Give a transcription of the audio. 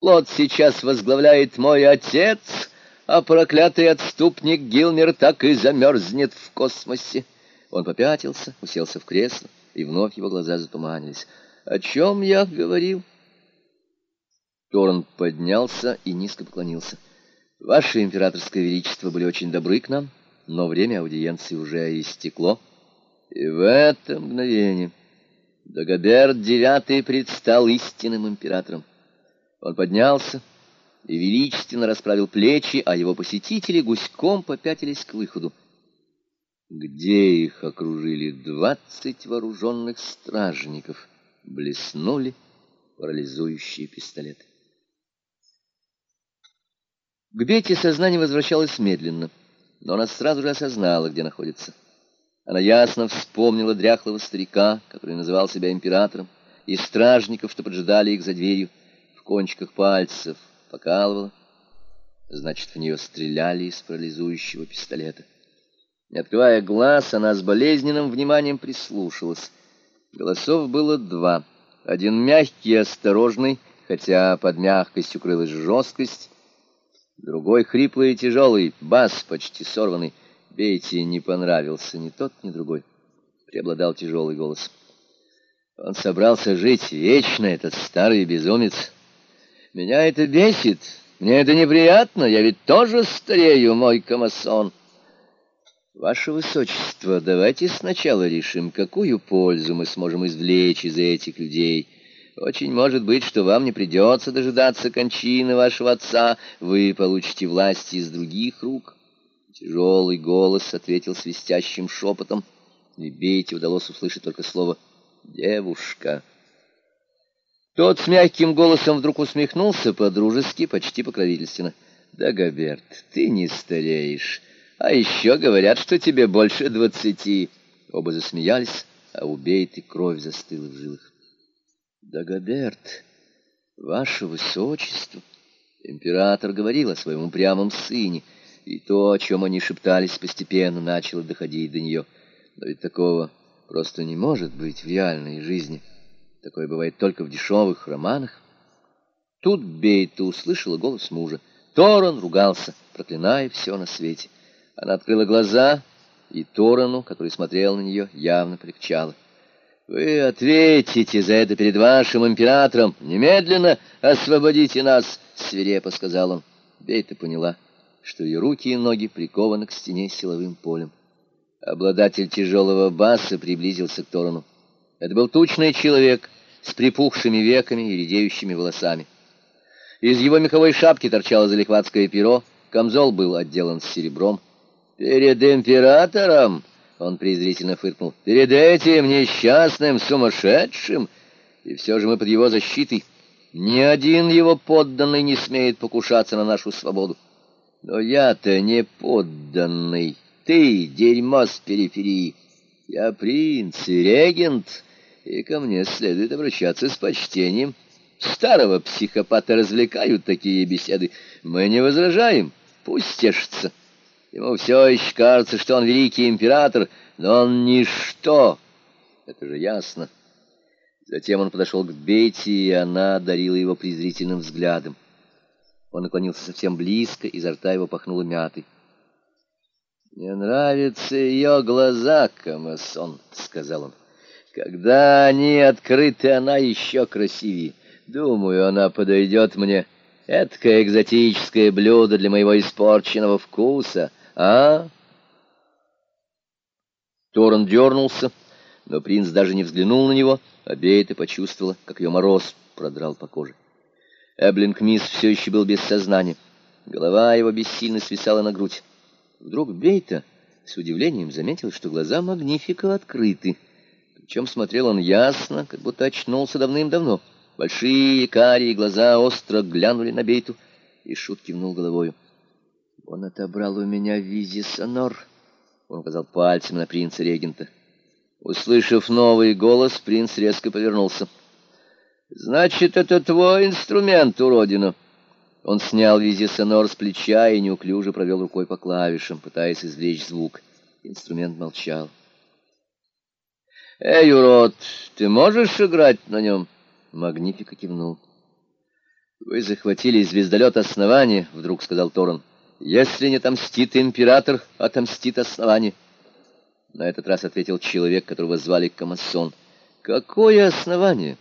Плод сейчас возглавляет мой отец, а проклятый отступник Гилмер так и замерзнет в космосе. Он попятился, уселся в кресло, и вновь его глаза затуманились. «О чем я говорил?» Торн поднялся и низко поклонился. «Ваше императорское величество были очень добры к нам, но время аудиенции уже истекло». И в это мгновение Дагоберт IX предстал истинным императором. Он поднялся и величественно расправил плечи, а его посетители гуськом попятились к выходу, где их окружили двадцать вооруженных стражников, блеснули парализующие пистолеты. К Бете сознание возвращалось медленно, но она сразу же осознала, где находится. Она ясно вспомнила дряхлого старика, который называл себя императором, и стражников, что поджидали их за дверью кончиках пальцев покалывала. Значит, в нее стреляли из парализующего пистолета. Не открывая глаз, она с болезненным вниманием прислушалась. Голосов было два. Один мягкий и осторожный, хотя под мягкостью крылась жесткость. Другой хриплый и тяжелый, бас почти сорванный. Бейте не понравился ни тот, ни другой. Преобладал тяжелый голос. Он собрался жить вечно, этот старый безумец. Меня это бесит, мне это неприятно, я ведь тоже старею, мой комасон. Ваше Высочество, давайте сначала решим, какую пользу мы сможем извлечь из этих людей. Очень может быть, что вам не придется дожидаться кончины вашего отца, вы получите власть из других рук. Тяжелый голос ответил свистящим шепотом, и Бейте удалось услышать только слово «девушка». Тот с мягким голосом вдруг усмехнулся по-дружески, почти покровительственно. «Да, Габерт, ты не стареешь. А еще говорят, что тебе больше двадцати». Оба засмеялись, а у Бейты кровь застыла в жилах. «Да, Габерт, ваше высочество!» Император говорил о своем упрямом сыне, и то, о чем они шептались, постепенно начало доходить до нее. Но ведь такого просто не может быть в реальной жизни. Такое бывает только в дешевых романах. Тут Бейта услышала голос мужа. Торон ругался, проклиная все на свете. Она открыла глаза, и Торону, который смотрел на нее, явно полегчало. «Вы ответите за это перед вашим императором! Немедленно освободите нас!» — свирепо сказал он. Бейта поняла, что ее руки и ноги прикованы к стене силовым полем. Обладатель тяжелого баса приблизился к Торону. Это был тучный человек с припухшими веками и редеющими волосами. Из его меховой шапки торчало залихватское перо, камзол был отделан серебром. «Перед императором!» — он презрительно фыркнул. «Перед этим несчастным, сумасшедшим! И все же мы под его защитой. Ни один его подданный не смеет покушаться на нашу свободу. Но я-то не подданный. Ты — дерьмо с периферии. Я принц и регент» и ко мне следует обращаться с почтением. Старого психопата развлекают такие беседы. Мы не возражаем, пусть тешится. Ему все еще кажется, что он великий император, но он ничто. Это же ясно. Затем он подошел к Бетти, и она одарила его презрительным взглядом. Он наклонился совсем близко, изо рта его пахнуло мятой. «Мне нравятся ее глаза, Камасон», — сказал он. Когда они открыты, она еще красивее. Думаю, она подойдет мне. Эдакое экзотическое блюдо для моего испорченного вкуса, а? Торрен дернулся, но принц даже не взглянул на него, а Бейта почувствовала, как ее мороз продрал по коже. Эблинг Мисс все еще был без сознания. Голова его бессильно свисала на грудь. Вдруг Бейта с удивлением заметил, что глаза Магнифика открыты. Причем смотрел он ясно, как будто очнулся давным-давно. Большие карие глаза остро глянули на Бейту, и Шут кивнул головою. «Он отобрал у меня визисонор», — он указал пальцем на принца-регента. Услышав новый голос, принц резко повернулся. «Значит, это твой инструмент, уродина!» Он снял визисонор с плеча и неуклюже провел рукой по клавишам, пытаясь извлечь звук. Инструмент молчал. «Эй, урод, ты можешь играть на нем?» Магнифика кивнул. «Вы захватили звездолет основания», — вдруг сказал Торон. «Если не отомстит император, отомстит основание». На этот раз ответил человек, которого звали Камассон. «Какое основание?»